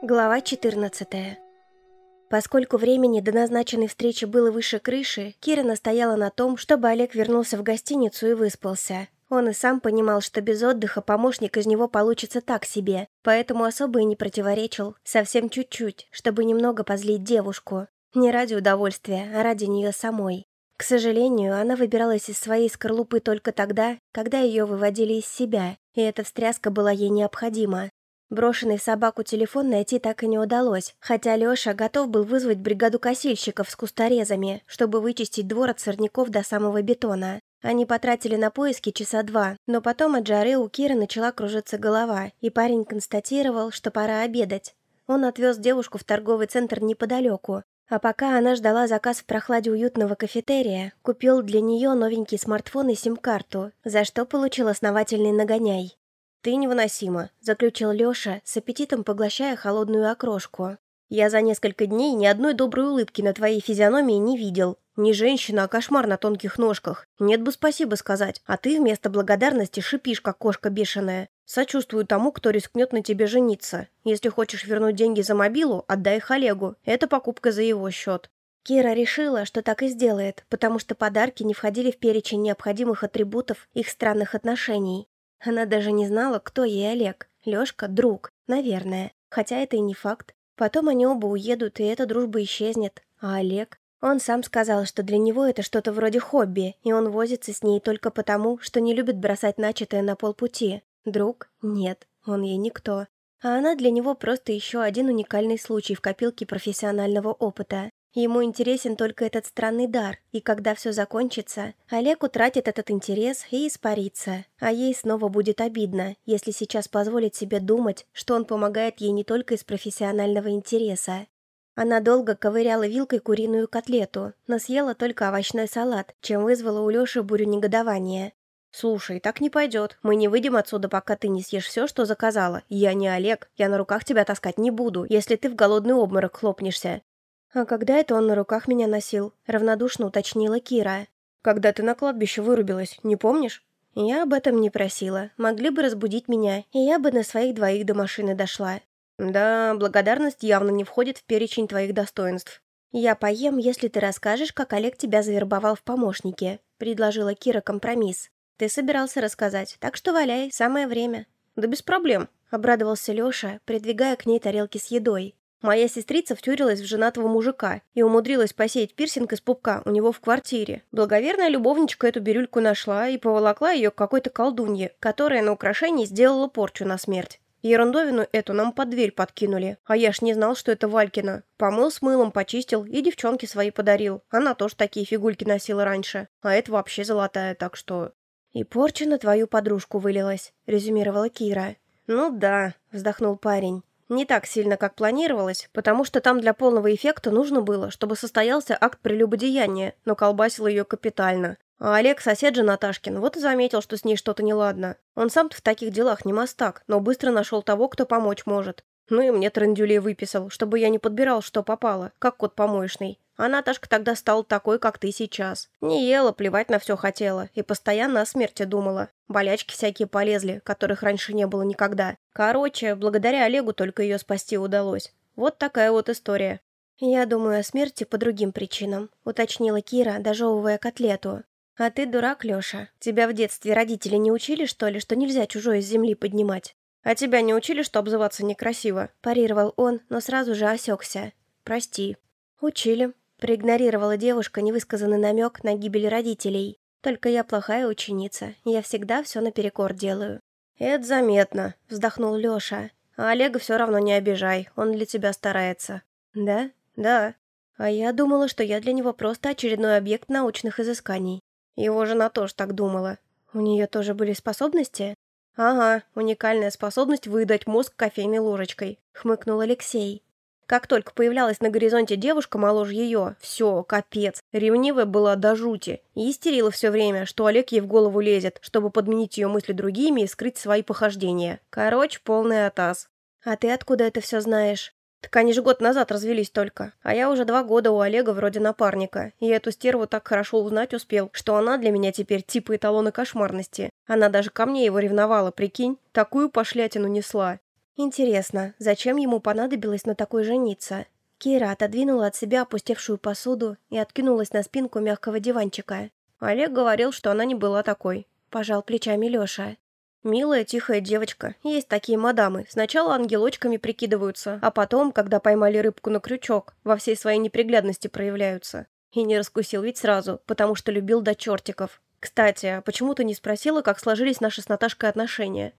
Глава 14 Поскольку времени до назначенной встречи было выше крыши, Кира настояла на том, чтобы Олег вернулся в гостиницу и выспался. Он и сам понимал, что без отдыха помощник из него получится так себе, поэтому особо и не противоречил, совсем чуть-чуть, чтобы немного позлить девушку. Не ради удовольствия, а ради нее самой. К сожалению, она выбиралась из своей скорлупы только тогда, когда ее выводили из себя, и эта встряска была ей необходима. Брошенный собаку телефон найти так и не удалось, хотя Леша готов был вызвать бригаду косильщиков с кусторезами, чтобы вычистить двор от сорняков до самого бетона. Они потратили на поиски часа два, но потом от жары у Киры начала кружиться голова, и парень констатировал, что пора обедать. Он отвез девушку в торговый центр неподалеку, а пока она ждала заказ в прохладе уютного кафетерия, купил для нее новенький смартфон и сим-карту, за что получил основательный нагоняй. «Ты невыносима», — заключил Лёша, с аппетитом поглощая холодную окрошку. «Я за несколько дней ни одной доброй улыбки на твоей физиономии не видел. Не женщина, а кошмар на тонких ножках. Нет бы спасибо сказать, а ты вместо благодарности шипишь, как кошка бешеная. Сочувствую тому, кто рискнет на тебе жениться. Если хочешь вернуть деньги за мобилу, отдай их Олегу. Это покупка за его счет». Кира решила, что так и сделает, потому что подарки не входили в перечень необходимых атрибутов их странных отношений. Она даже не знала, кто ей Олег. Лёшка – друг, наверное. Хотя это и не факт. Потом они оба уедут, и эта дружба исчезнет. А Олег? Он сам сказал, что для него это что-то вроде хобби, и он возится с ней только потому, что не любит бросать начатое на полпути. Друг? Нет, он ей никто. А она для него просто еще один уникальный случай в копилке профессионального опыта. Ему интересен только этот странный дар, и когда все закончится, Олег утратит этот интерес и испарится. А ей снова будет обидно, если сейчас позволит себе думать, что он помогает ей не только из профессионального интереса. Она долго ковыряла вилкой куриную котлету, но съела только овощной салат, чем вызвала у Леши бурю негодования. «Слушай, так не пойдет. Мы не выйдем отсюда, пока ты не съешь все, что заказала. Я не Олег, я на руках тебя таскать не буду, если ты в голодный обморок хлопнешься. «А когда это он на руках меня носил?» — равнодушно уточнила Кира. «Когда ты на кладбище вырубилась, не помнишь?» «Я об этом не просила. Могли бы разбудить меня, и я бы на своих двоих до машины дошла». «Да, благодарность явно не входит в перечень твоих достоинств». «Я поем, если ты расскажешь, как Олег тебя завербовал в помощнике», — предложила Кира компромисс. «Ты собирался рассказать, так что валяй, самое время». «Да без проблем», — обрадовался Леша, придвигая к ней тарелки с едой. Моя сестрица втюрилась в женатого мужика и умудрилась посеять пирсинг из пупка у него в квартире. Благоверная любовничка эту бирюльку нашла и поволокла ее к какой-то колдунье, которая на украшении сделала порчу на смерть. Ерундовину эту нам под дверь подкинули, а я ж не знал, что это Валькина. Помыл с мылом, почистил и девчонке свои подарил. Она тоже такие фигульки носила раньше, а это вообще золотая, так что... «И порча на твою подружку вылилась», — резюмировала Кира. «Ну да», — вздохнул парень. Не так сильно, как планировалось, потому что там для полного эффекта нужно было, чтобы состоялся акт прелюбодеяния, но колбасил ее капитально. А Олег, сосед же Наташкин, вот и заметил, что с ней что-то неладно. Он сам-то в таких делах не мастак, но быстро нашел того, кто помочь может. Ну и мне трандюлей выписал, чтобы я не подбирал, что попало, как кот помоечный. А Наташка тогда стала такой, как ты сейчас. Не ела, плевать на все хотела. И постоянно о смерти думала. Болячки всякие полезли, которых раньше не было никогда. Короче, благодаря Олегу только ее спасти удалось. Вот такая вот история. «Я думаю о смерти по другим причинам», — уточнила Кира, дожевывая котлету. «А ты дурак, Леша. Тебя в детстве родители не учили, что ли, что нельзя чужое с земли поднимать?» «А тебя не учили, что обзываться некрасиво?» – парировал он, но сразу же осекся. «Прости». «Учили», – проигнорировала девушка невысказанный намек на гибель родителей. «Только я плохая ученица, я всегда все наперекор делаю». «Это заметно», – вздохнул Леша. «А Олега все равно не обижай, он для тебя старается». «Да?» «Да». «А я думала, что я для него просто очередной объект научных изысканий». Его жена тоже так думала. «У нее тоже были способности?» «Ага, уникальная способность выдать мозг кофейной ложечкой», — хмыкнул Алексей. Как только появлялась на горизонте девушка моложе ее, все, капец. Ревнивая была до жути. И истерила все время, что Олег ей в голову лезет, чтобы подменить ее мысли другими и скрыть свои похождения. Короче, полный атас. «А ты откуда это все знаешь?» Так они же год назад развелись только. А я уже два года у Олега вроде напарника. И эту стерву так хорошо узнать успел, что она для меня теперь типа эталона кошмарности. Она даже ко мне его ревновала, прикинь. Такую пошлятину несла. Интересно, зачем ему понадобилось на такой жениться? Кира отодвинула от себя опустевшую посуду и откинулась на спинку мягкого диванчика. Олег говорил, что она не была такой. Пожал плечами Леша. Милая, тихая девочка. Есть такие мадамы. Сначала ангелочками прикидываются, а потом, когда поймали рыбку на крючок, во всей своей неприглядности проявляются. И не раскусил ведь сразу, потому что любил до чертиков. Кстати, а почему ты не спросила, как сложились наши с Наташкой отношения?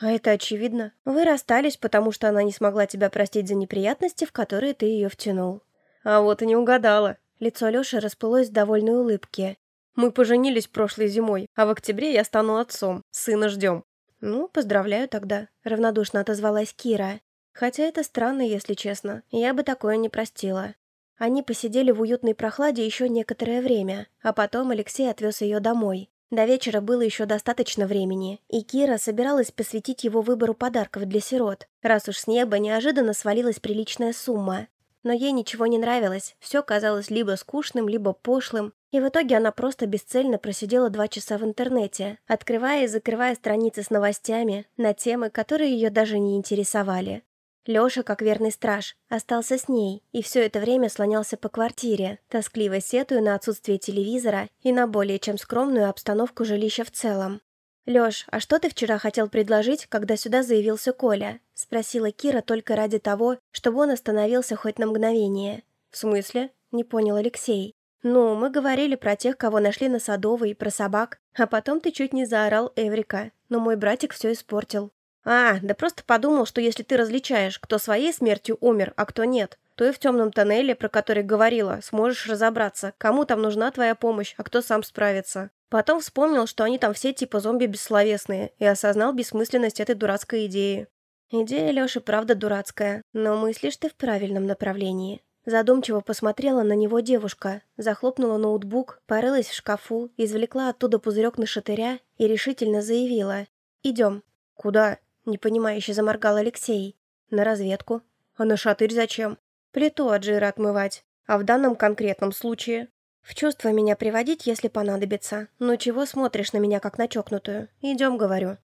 А это очевидно. Вы расстались, потому что она не смогла тебя простить за неприятности, в которые ты ее втянул. А вот и не угадала. Лицо Леши расплылось в довольной улыбке. Мы поженились прошлой зимой, а в октябре я стану отцом. Сына ждем». «Ну, поздравляю тогда», — равнодушно отозвалась Кира. «Хотя это странно, если честно. Я бы такое не простила». Они посидели в уютной прохладе еще некоторое время, а потом Алексей отвез ее домой. До вечера было еще достаточно времени, и Кира собиралась посвятить его выбору подарков для сирот, раз уж с неба неожиданно свалилась приличная сумма. Но ей ничего не нравилось, все казалось либо скучным, либо пошлым, и в итоге она просто бесцельно просидела два часа в интернете, открывая и закрывая страницы с новостями на темы, которые ее даже не интересовали. Лёша, как верный страж, остался с ней и все это время слонялся по квартире, тоскливо сетуя на отсутствие телевизора и на более чем скромную обстановку жилища в целом. «Лёш, а что ты вчера хотел предложить, когда сюда заявился Коля?» – спросила Кира только ради того, чтобы он остановился хоть на мгновение. «В смысле?» – не понял Алексей. «Ну, мы говорили про тех, кого нашли на Садовой, про собак, а потом ты чуть не заорал Эврика, но мой братик все испортил». «А, да просто подумал, что если ты различаешь, кто своей смертью умер, а кто нет, то и в темном тоннеле, про который говорила, сможешь разобраться, кому там нужна твоя помощь, а кто сам справится. Потом вспомнил, что они там все типа зомби бессловесные, и осознал бессмысленность этой дурацкой идеи». «Идея, Леша, правда дурацкая, но мыслишь ты в правильном направлении. Задумчиво посмотрела на него девушка, захлопнула ноутбук, порылась в шкафу, извлекла оттуда пузырек на шатыря и решительно заявила. «Идем». «Куда?» – непонимающе заморгал Алексей. «На разведку». «А на шатырь зачем?» «Плиту от жира отмывать. А в данном конкретном случае?» «В чувство меня приводить, если понадобится. Ну чего смотришь на меня, как на чокнутую? Идем, говорю».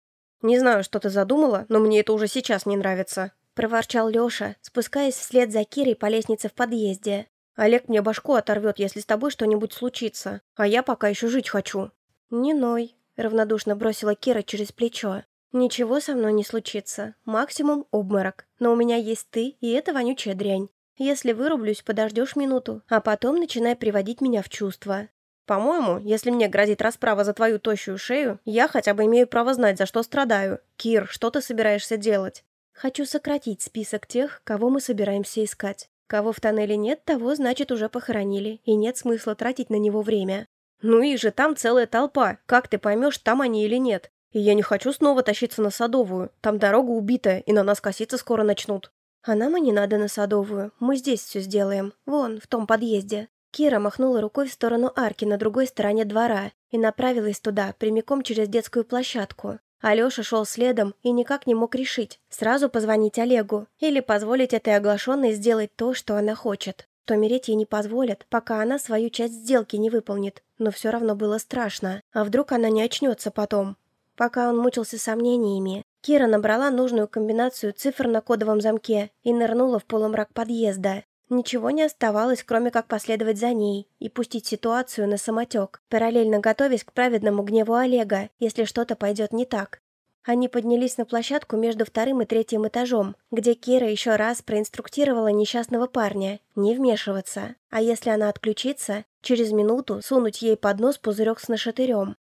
«Не знаю, что ты задумала, но мне это уже сейчас не нравится», — проворчал Леша, спускаясь вслед за Кирой по лестнице в подъезде. «Олег мне башку оторвет, если с тобой что-нибудь случится, а я пока еще жить хочу». «Не ной», — равнодушно бросила Кира через плечо. «Ничего со мной не случится. Максимум обморок. Но у меня есть ты, и это вонючая дрянь. Если вырублюсь, подождешь минуту, а потом начинай приводить меня в чувство». «По-моему, если мне грозит расправа за твою тощую шею, я хотя бы имею право знать, за что страдаю. Кир, что ты собираешься делать?» Хочу сократить список тех, кого мы собираемся искать. Кого в тоннеле нет, того, значит, уже похоронили, и нет смысла тратить на него время. Ну и же, там целая толпа. Как ты поймешь, там они или нет? И я не хочу снова тащиться на Садовую. Там дорога убитая, и на нас коситься скоро начнут. А нам и не надо на Садовую. Мы здесь все сделаем. Вон, в том подъезде. Кира махнула рукой в сторону арки на другой стороне двора и направилась туда, прямиком через детскую площадку. Алёша шел следом и никак не мог решить, сразу позвонить Олегу или позволить этой оглашенной сделать то, что она хочет. То мереть ей не позволят, пока она свою часть сделки не выполнит, но все равно было страшно. А вдруг она не очнется потом? Пока он мучился сомнениями, Кира набрала нужную комбинацию цифр на кодовом замке и нырнула в полумрак подъезда. Ничего не оставалось, кроме как последовать за ней и пустить ситуацию на самотек, параллельно готовясь к праведному гневу Олега, если что-то пойдет не так. Они поднялись на площадку между вторым и третьим этажом, где Кира еще раз проинструктировала несчастного парня не вмешиваться, а если она отключится, через минуту сунуть ей под нос пузырек с нашатырем.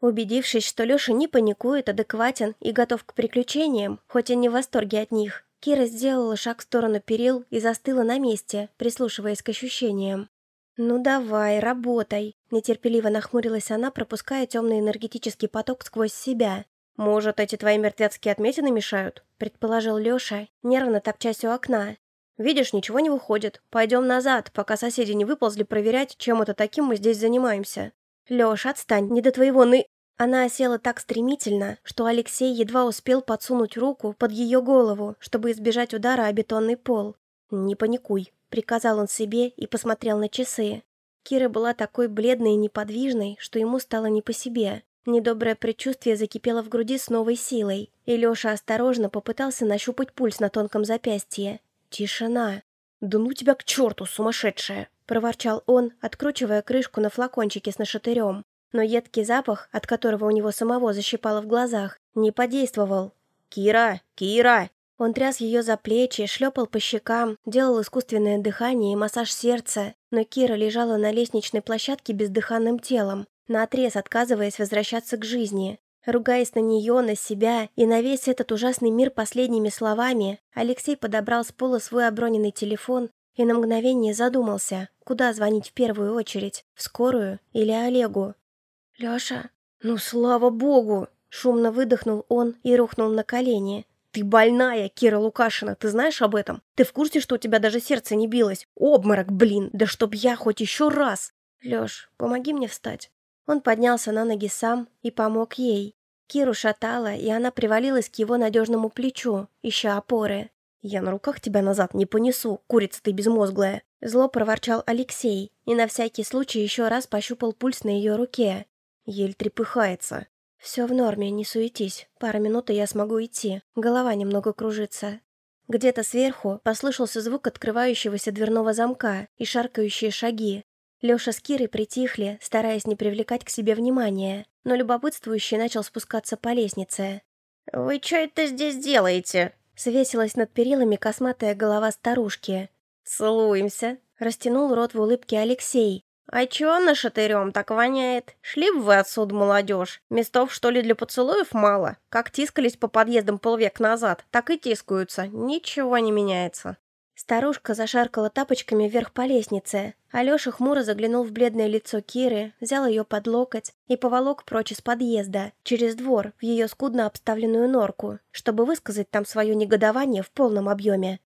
Убедившись, что Леша не паникует, адекватен и готов к приключениям, хоть и не в восторге от них, Кира сделала шаг в сторону перил и застыла на месте, прислушиваясь к ощущениям. «Ну давай, работай!» Нетерпеливо нахмурилась она, пропуская темный энергетический поток сквозь себя. «Может, эти твои мертвецкие отметины мешают?» предположил Леша, нервно топчась у окна. «Видишь, ничего не выходит. Пойдем назад, пока соседи не выползли проверять, чем это таким мы здесь занимаемся». «Леш, отстань, не до твоего ны...» Она осела так стремительно, что Алексей едва успел подсунуть руку под ее голову, чтобы избежать удара о бетонный пол. «Не паникуй», — приказал он себе и посмотрел на часы. Кира была такой бледной и неподвижной, что ему стало не по себе. Недоброе предчувствие закипело в груди с новой силой, и Леша осторожно попытался нащупать пульс на тонком запястье. Тишина. «Да ну тебя к черту, сумасшедшая!» – проворчал он, откручивая крышку на флакончике с нашатырем. Но едкий запах, от которого у него самого защипало в глазах, не подействовал. «Кира! Кира!» Он тряс ее за плечи, шлепал по щекам, делал искусственное дыхание и массаж сердца, но Кира лежала на лестничной площадке бездыханным телом, наотрез отказываясь возвращаться к жизни. Ругаясь на нее, на себя и на весь этот ужасный мир последними словами, Алексей подобрал с пола свой оброненный телефон и на мгновение задумался, куда звонить в первую очередь, в скорую или Олегу. «Леша, ну слава богу!» Шумно выдохнул он и рухнул на колени. «Ты больная, Кира Лукашина, ты знаешь об этом? Ты в курсе, что у тебя даже сердце не билось? Обморок, блин, да чтоб я хоть еще раз!» «Леш, помоги мне встать». Он поднялся на ноги сам и помог ей. Киру шатала, и она привалилась к его надежному плечу, ища опоры. «Я на руках тебя назад не понесу, курица ты безмозглая!» Зло проворчал Алексей и на всякий случай еще раз пощупал пульс на ее руке. Ель трепыхается. «Все в норме, не суетись. Пара минут, и я смогу идти. Голова немного кружится». Где-то сверху послышался звук открывающегося дверного замка и шаркающие шаги. Леша с Кирой притихли, стараясь не привлекать к себе внимания, но любопытствующий начал спускаться по лестнице. «Вы что это здесь делаете?» Свесилась над перилами косматая голова старушки. «Целуемся!» Растянул рот в улыбке Алексей, «А чё нашатырем так воняет? Шли бы вы отсюда, молодежь. Местов, что ли, для поцелуев мало? Как тискались по подъездам полвек назад, так и тискаются. Ничего не меняется». Старушка зашаркала тапочками вверх по лестнице. Алеша хмуро заглянул в бледное лицо Киры, взял ее под локоть и поволок прочь из подъезда, через двор, в ее скудно обставленную норку, чтобы высказать там свое негодование в полном объеме.